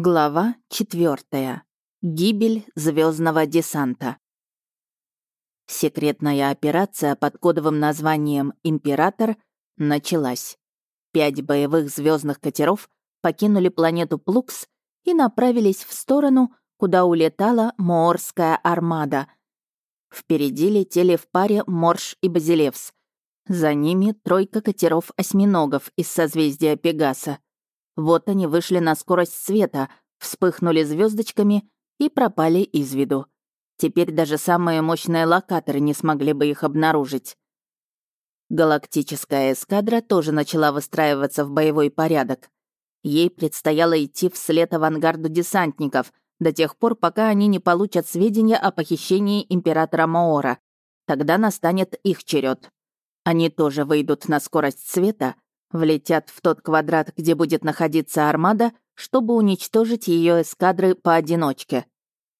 Глава четвертая. Гибель звездного десанта. Секретная операция под кодовым названием «Император» началась. Пять боевых звездных катеров покинули планету Плукс и направились в сторону, куда улетала Моорская армада. Впереди летели в паре Морш и Базилевс. За ними тройка катеров-осьминогов из созвездия Пегаса — вот они вышли на скорость света, вспыхнули звездочками и пропали из виду. Теперь даже самые мощные локаторы не смогли бы их обнаружить. Галактическая эскадра тоже начала выстраиваться в боевой порядок. Ей предстояло идти вслед авангарду десантников до тех пор, пока они не получат сведения о похищении императора Маора. Тогда настанет их черед. Они тоже выйдут на скорость света — влетят в тот квадрат, где будет находиться армада, чтобы уничтожить ее эскадры поодиночке.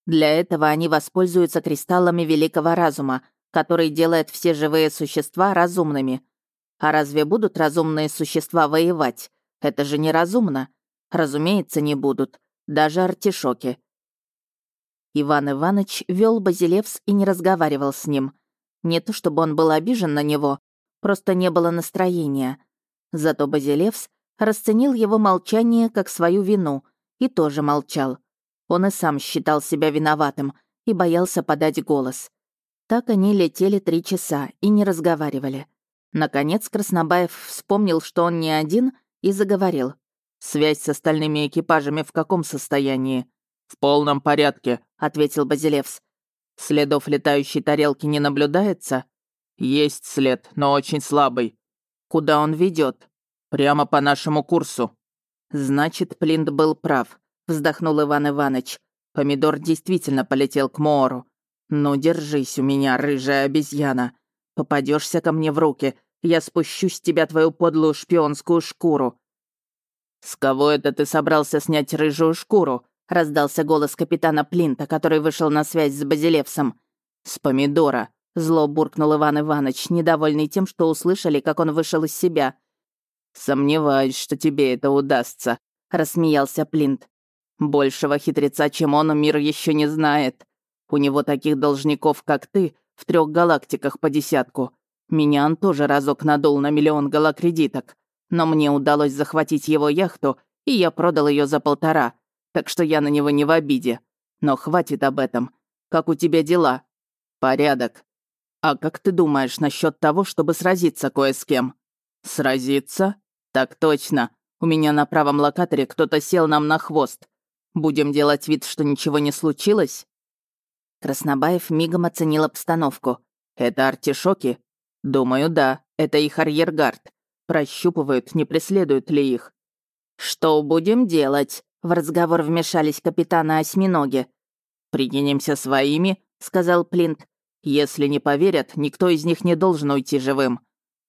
Для этого они воспользуются кристаллами великого разума, который делает все живые существа разумными. А разве будут разумные существа воевать? Это же неразумно. Разумеется, не будут. Даже артишоки. Иван Иванович вел Базилевс и не разговаривал с ним. Не то чтобы он был обижен на него, просто не было настроения — Зато Базилевс расценил его молчание как свою вину и тоже молчал. Он и сам считал себя виноватым и боялся подать голос. Так они летели три часа и не разговаривали. Наконец Краснобаев вспомнил, что он не один, и заговорил. «Связь с остальными экипажами в каком состоянии?» «В полном порядке», — ответил Базилевс. «Следов летающей тарелки не наблюдается?» «Есть след, но очень слабый. Куда он ведет? Прямо по нашему курсу. Значит, Плинт был прав, вздохнул Иван Иванович. Помидор действительно полетел к Моору. Ну, держись у меня, рыжая обезьяна. Попадешься ко мне в руки, я спущу с тебя твою подлую шпионскую шкуру. С кого это ты собрался снять рыжую шкуру? раздался голос капитана Плинта, который вышел на связь с Базилевсом. С помидора. Зло буркнул Иван Иванович, недовольный тем, что услышали, как он вышел из себя. «Сомневаюсь, что тебе это удастся», — рассмеялся Плинт. «Большего хитреца, чем он, мир еще не знает. У него таких должников, как ты, в трех галактиках по десятку. Меня он тоже разок надул на миллион галакредиток. Но мне удалось захватить его яхту, и я продал ее за полтора. Так что я на него не в обиде. Но хватит об этом. Как у тебя дела?» «Порядок. «А как ты думаешь насчет того, чтобы сразиться кое с кем?» «Сразиться? Так точно. У меня на правом локаторе кто-то сел нам на хвост. Будем делать вид, что ничего не случилось?» Краснобаев мигом оценил обстановку. «Это артишоки?» «Думаю, да. Это их арьергард. Прощупывают, не преследуют ли их». «Что будем делать?» В разговор вмешались капитаны осьминоги. «Прикинемся своими», — сказал Плинт. Если не поверят, никто из них не должен уйти живым.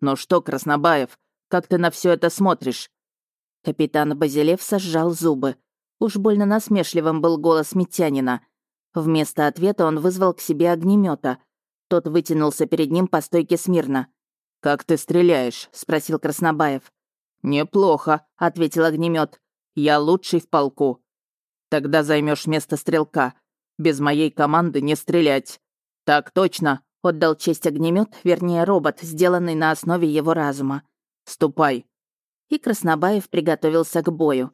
Ну что, Краснобаев, как ты на все это смотришь?» Капитан Базилев сожжал зубы. Уж больно насмешливым был голос Митянина. Вместо ответа он вызвал к себе огнемета. Тот вытянулся перед ним по стойке смирно. «Как ты стреляешь?» — спросил Краснобаев. «Неплохо», — ответил огнемет. «Я лучший в полку». «Тогда займешь место стрелка. Без моей команды не стрелять. «Так точно», — отдал честь огнемет, вернее, робот, сделанный на основе его разума. «Ступай». И Краснобаев приготовился к бою.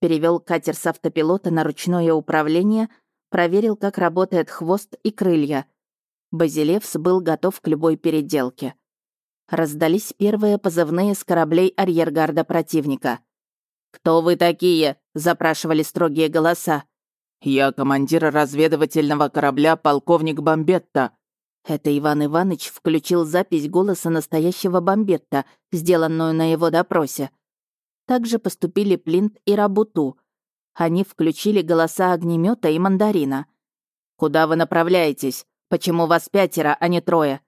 Перевел катер с автопилота на ручное управление, проверил, как работает хвост и крылья. Базилевс был готов к любой переделке. Раздались первые позывные с кораблей арьергарда противника. «Кто вы такие?» — запрашивали строгие голоса. «Я командир разведывательного корабля полковник Бомбетта». Это Иван Иванович включил запись голоса настоящего Бомбетта, сделанную на его допросе. Также поступили Плинт и Рабуту. Они включили голоса огнемета и мандарина. «Куда вы направляетесь? Почему вас пятеро, а не трое?»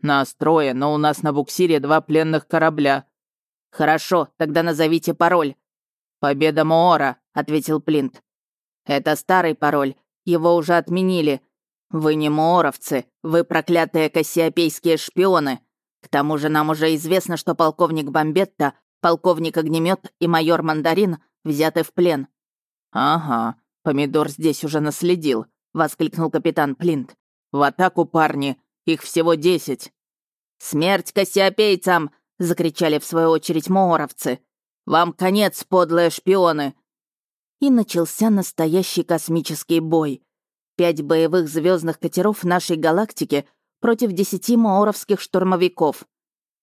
«Нас трое, но у нас на буксире два пленных корабля». «Хорошо, тогда назовите пароль». «Победа Моора», — ответил Плинт. Это старый пароль, его уже отменили. Вы не мооровцы, вы проклятые кассиопейские шпионы. К тому же нам уже известно, что полковник Бомбетта, полковник Огнемет и майор Мандарин взяты в плен. «Ага, помидор здесь уже наследил», — воскликнул капитан Плинт. «В атаку, парни! Их всего десять!» «Смерть кассиопейцам!» — закричали в свою очередь мооровцы. «Вам конец, подлые шпионы!» И начался настоящий космический бой. Пять боевых звездных катеров нашей галактики против десяти маоровских штурмовиков.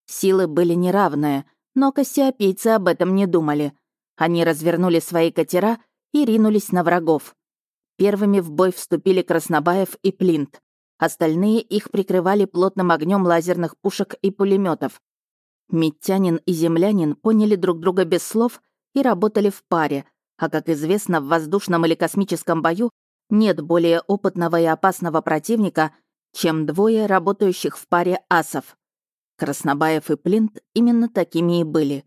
Силы были неравные, но кассиопейцы об этом не думали. Они развернули свои катера и ринулись на врагов. Первыми в бой вступили Краснобаев и Плинт. Остальные их прикрывали плотным огнем лазерных пушек и пулеметов. Митянин и землянин поняли друг друга без слов и работали в паре, а, как известно, в воздушном или космическом бою нет более опытного и опасного противника, чем двое работающих в паре асов. Краснобаев и Плинт именно такими и были.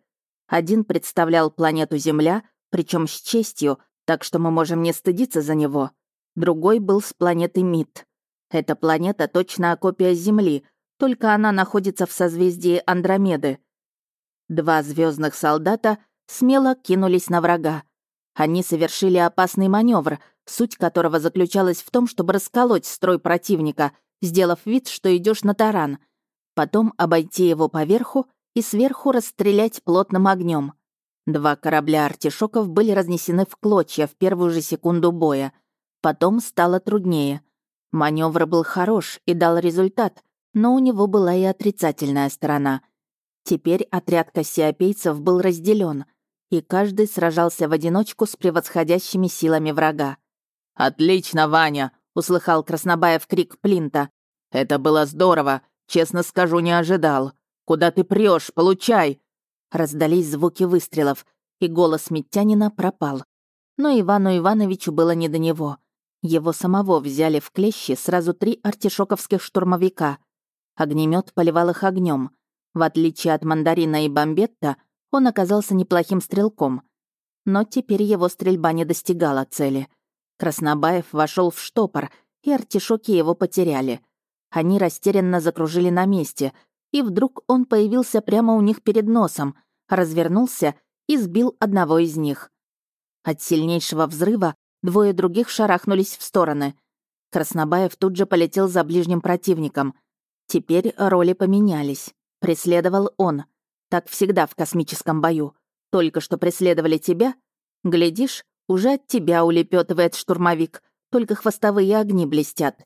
Один представлял планету Земля, причем с честью, так что мы можем не стыдиться за него. Другой был с планеты Мид. Эта планета точно копия Земли, только она находится в созвездии Андромеды. Два звездных солдата смело кинулись на врага. Они совершили опасный маневр, суть которого заключалась в том, чтобы расколоть строй противника, сделав вид, что идешь на таран, потом обойти его поверху и сверху расстрелять плотным огнем. Два корабля артишоков были разнесены в клочья в первую же секунду боя. Потом стало труднее — Маневр был хорош и дал результат, но у него была и отрицательная сторона. Теперь отряд кассиопейцев был разделен, и каждый сражался в одиночку с превосходящими силами врага. «Отлично, Ваня!» — услыхал Краснобаев крик Плинта. «Это было здорово, честно скажу, не ожидал. Куда ты прешь? Получай!» Раздались звуки выстрелов, и голос Митянина пропал. Но Ивану Ивановичу было не до него. Его самого взяли в клещи сразу три артишоковских штурмовика. Огнемет поливал их огнем. В отличие от мандарина и бомбетта, он оказался неплохим стрелком. Но теперь его стрельба не достигала цели. Краснобаев вошел в штопор, и артишоки его потеряли. Они растерянно закружили на месте, и вдруг он появился прямо у них перед носом, развернулся и сбил одного из них. От сильнейшего взрыва Двое других шарахнулись в стороны. Краснобаев тут же полетел за ближним противником. Теперь роли поменялись. Преследовал он. Так всегда в космическом бою. Только что преследовали тебя. Глядишь, уже от тебя улепетывает штурмовик. Только хвостовые огни блестят.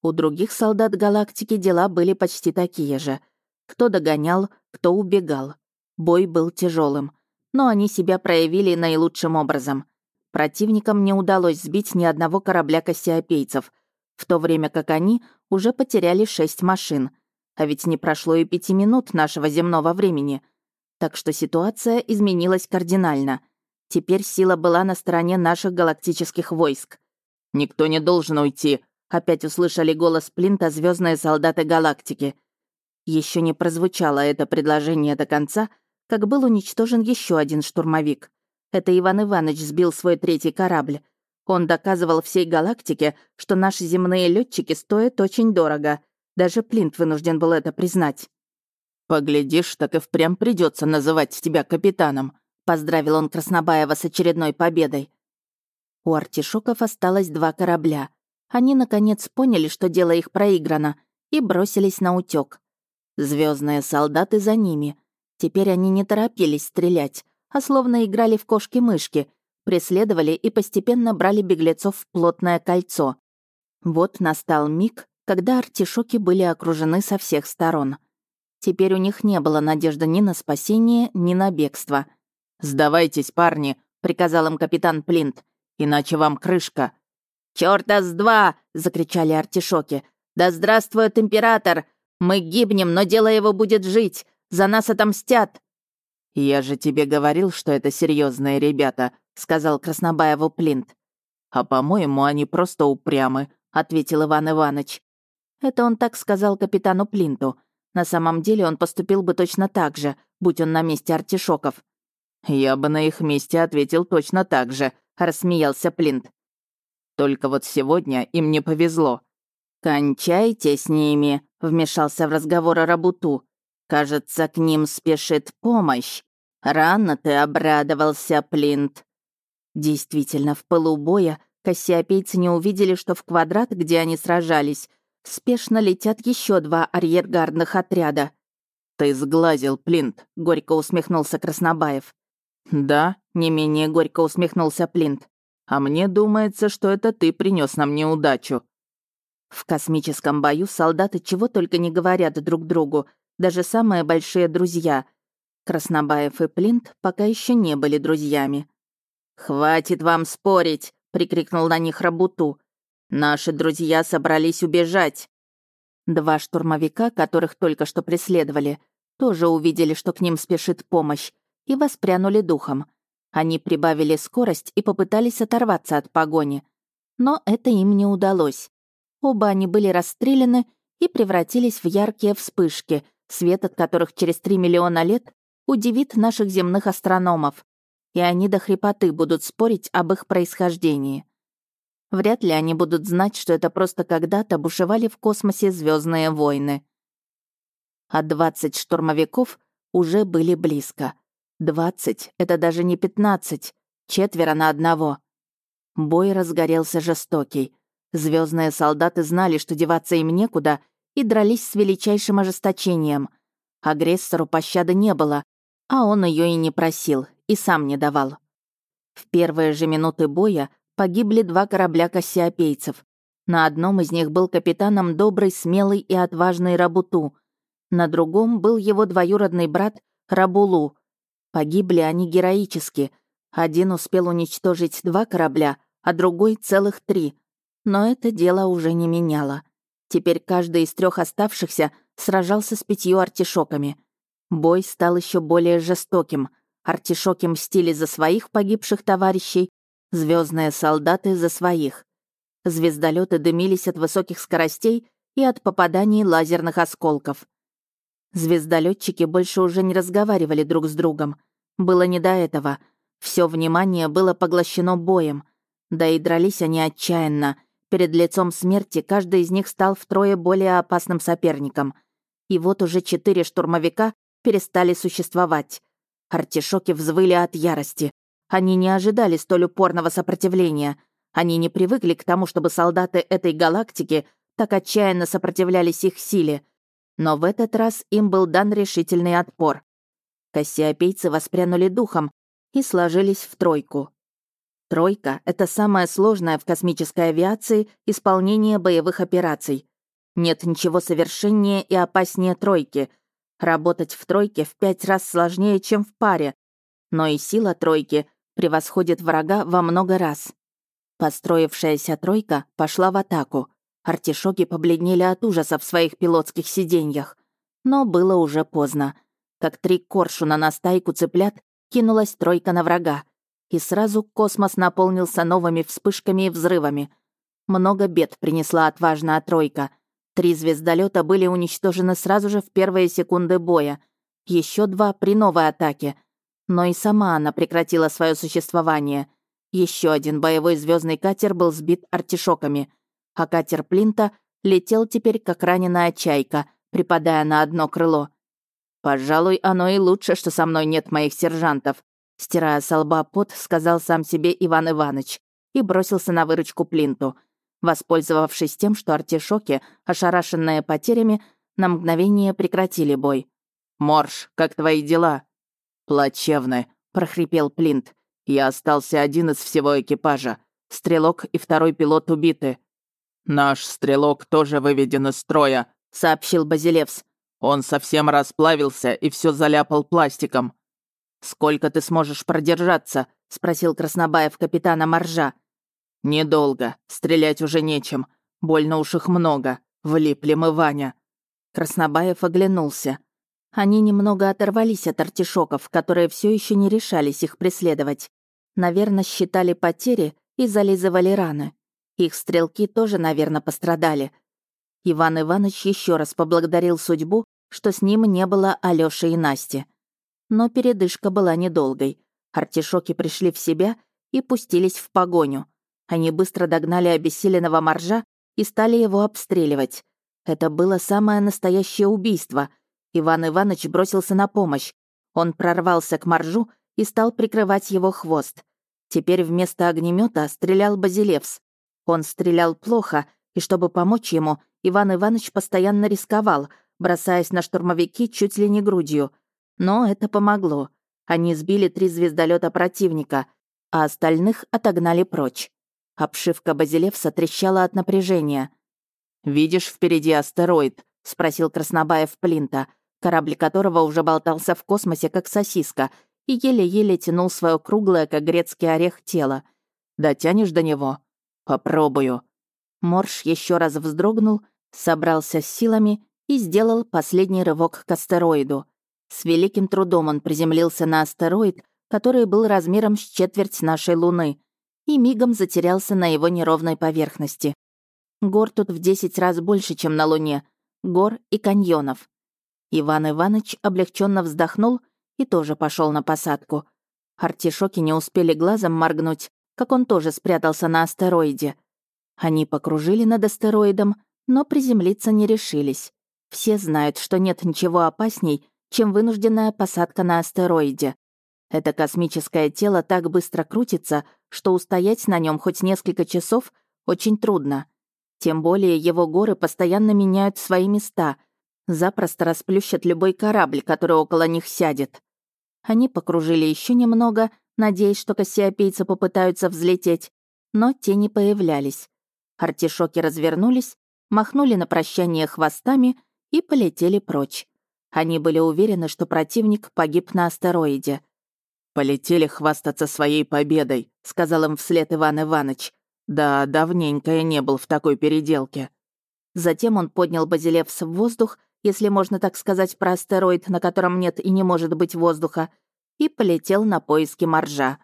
У других солдат галактики дела были почти такие же. Кто догонял, кто убегал. Бой был тяжелым, но они себя проявили наилучшим образом. Противникам не удалось сбить ни одного корабля кассиопейцев, в то время как они уже потеряли шесть машин. А ведь не прошло и пяти минут нашего земного времени. Так что ситуация изменилась кардинально. Теперь сила была на стороне наших галактических войск. «Никто не должен уйти», — опять услышали голос Плинта звездные солдаты галактики. Еще не прозвучало это предложение до конца, как был уничтожен еще один штурмовик. Это Иван Иванович сбил свой третий корабль. Он доказывал всей галактике, что наши земные летчики стоят очень дорого. Даже Плинт вынужден был это признать. «Поглядишь, так и впрямь придется называть тебя капитаном», — поздравил он Краснобаева с очередной победой. У артишоков осталось два корабля. Они, наконец, поняли, что дело их проиграно, и бросились на утёк. Звездные солдаты за ними. Теперь они не торопились стрелять, а словно играли в кошки-мышки, преследовали и постепенно брали беглецов в плотное кольцо. Вот настал миг, когда артишоки были окружены со всех сторон. Теперь у них не было надежды ни на спасение, ни на бегство. «Сдавайтесь, парни», — приказал им капитан Плинт, «иначе вам крышка». «Чёрта с два!» — закричали артишоки. «Да здравствует император! Мы гибнем, но дело его будет жить! За нас отомстят!» «Я же тебе говорил, что это серьезные ребята», — сказал Краснобаеву Плинт. «А, по-моему, они просто упрямы», — ответил Иван Иванович. Это он так сказал капитану Плинту. На самом деле он поступил бы точно так же, будь он на месте артишоков. «Я бы на их месте ответил точно так же», — рассмеялся Плинт. «Только вот сегодня им не повезло». «Кончайте с ними», — вмешался в разговор Рабуту. Кажется, к ним спешит помощь. Рано ты обрадовался, Плинт. Действительно, в пылу боя кассиопейцы не увидели, что в квадрат, где они сражались, спешно летят еще два арьергардных отряда. «Ты сглазил, Плинт», — горько усмехнулся Краснобаев. «Да», — не менее горько усмехнулся Плинт. «А мне думается, что это ты принес нам неудачу». В космическом бою солдаты чего только не говорят друг другу, даже самые большие друзья. Краснобаев и Плинт пока еще не были друзьями. «Хватит вам спорить!» — прикрикнул на них Рабуту. «Наши друзья собрались убежать!» Два штурмовика, которых только что преследовали, тоже увидели, что к ним спешит помощь, и воспрянули духом. Они прибавили скорость и попытались оторваться от погони. Но это им не удалось. Оба они были расстреляны и превратились в яркие вспышки, свет от которых через три миллиона лет удивит наших земных астрономов. И они до хрипоты будут спорить об их происхождении. Вряд ли они будут знать, что это просто когда-то бушевали в космосе звездные войны. А 20 штурмовиков уже были близко. 20 — это даже не 15, четверо на одного. Бой разгорелся жестокий. Звездные солдаты знали, что деваться им некуда, и дрались с величайшим ожесточением. Агрессору пощады не было, а он ее и не просил, и сам не давал. В первые же минуты боя погибли два корабля кассиопейцев. На одном из них был капитаном добрый, смелый и отважный Рабуту. На другом был его двоюродный брат Рабулу. Погибли они героически. Один успел уничтожить два корабля, а другой — целых три. Но это дело уже не меняло. Теперь каждый из трех оставшихся сражался с пятью артишоками. Бой стал еще более жестоким. Артишоки мстили за своих погибших товарищей, звездные солдаты за своих. Звездолеты дымились от высоких скоростей и от попаданий лазерных осколков. Звездолетчики больше уже не разговаривали друг с другом. Было не до этого. Все внимание было поглощено боем. Да и дрались они отчаянно. Перед лицом смерти каждый из них стал втрое более опасным соперником. И вот уже четыре штурмовика перестали существовать. Артишоки взвыли от ярости. Они не ожидали столь упорного сопротивления. Они не привыкли к тому, чтобы солдаты этой галактики так отчаянно сопротивлялись их силе. Но в этот раз им был дан решительный отпор. Кассиопейцы воспрянули духом и сложились в тройку. Тройка — это самое сложное в космической авиации исполнение боевых операций. Нет ничего совершеннее и опаснее тройки — Работать в тройке в пять раз сложнее, чем в паре, но и сила тройки превосходит врага во много раз. Построившаяся тройка пошла в атаку. Артишоки побледнели от ужаса в своих пилотских сиденьях. Но было уже поздно. Как три коршуна на стайку цыплят кинулась тройка на врага. И сразу космос наполнился новыми вспышками и взрывами. Много бед принесла отважная тройка — Три звездолета были уничтожены сразу же в первые секунды боя. Еще два при новой атаке. Но и сама она прекратила свое существование. Еще один боевой звездный катер был сбит артишоками, а катер Плинта летел теперь как раненая чайка, припадая на одно крыло. «Пожалуй, оно и лучше, что со мной нет моих сержантов», стирая со лба пот, сказал сам себе Иван Иванович и бросился на выручку Плинту — воспользовавшись тем, что артишоки, ошарашенные потерями, на мгновение прекратили бой. «Морж, как твои дела?» «Плачевны», — прохрипел Плинт. «Я остался один из всего экипажа. Стрелок и второй пилот убиты». «Наш стрелок тоже выведен из строя», — сообщил Базилевс. «Он совсем расплавился и все заляпал пластиком». «Сколько ты сможешь продержаться?» — спросил Краснобаев капитана Моржа. «Недолго. Стрелять уже нечем. Больно уж их много. Влипли мы, Ваня». Краснобаев оглянулся. Они немного оторвались от артишоков, которые все еще не решались их преследовать. Наверное, считали потери и зализывали раны. Их стрелки тоже, наверное, пострадали. Иван Иванович еще раз поблагодарил судьбу, что с ним не было Алёши и Насти. Но передышка была недолгой. Артишоки пришли в себя и пустились в погоню. Они быстро догнали обессиленного моржа и стали его обстреливать. Это было самое настоящее убийство. Иван Иванович бросился на помощь. Он прорвался к моржу и стал прикрывать его хвост. Теперь вместо огнемета стрелял Базилевс. Он стрелял плохо, и чтобы помочь ему, Иван Иванович постоянно рисковал, бросаясь на штурмовики чуть ли не грудью. Но это помогло. Они сбили три звездолета противника, а остальных отогнали прочь. Обшивка Базилевса трещала от напряжения. «Видишь впереди астероид?» — спросил Краснобаев Плинта, корабль которого уже болтался в космосе, как сосиска, и еле-еле тянул свое круглое, как грецкий орех, тело. «Дотянешь до него?» «Попробую». Морж еще раз вздрогнул, собрался с силами и сделал последний рывок к астероиду. С великим трудом он приземлился на астероид, который был размером с четверть нашей Луны, и мигом затерялся на его неровной поверхности. Гор тут в десять раз больше, чем на Луне. Гор и каньонов. Иван Иванович облегченно вздохнул и тоже пошел на посадку. Артишоки не успели глазом моргнуть, как он тоже спрятался на астероиде. Они покружили над астероидом, но приземлиться не решились. Все знают, что нет ничего опасней, чем вынужденная посадка на астероиде. Это космическое тело так быстро крутится, что устоять на нем хоть несколько часов очень трудно. Тем более его горы постоянно меняют свои места, запросто расплющат любой корабль, который около них сядет. Они покружили еще немного, надеясь, что кассиопейцы попытаются взлететь, но те не появлялись. Артишоки развернулись, махнули на прощание хвостами и полетели прочь. Они были уверены, что противник погиб на астероиде. «Полетели хвастаться своей победой», — сказал им вслед Иван Иванович. «Да, давненько я не был в такой переделке». Затем он поднял Базилевс в воздух, если можно так сказать про астероид, на котором нет и не может быть воздуха, и полетел на поиски моржа.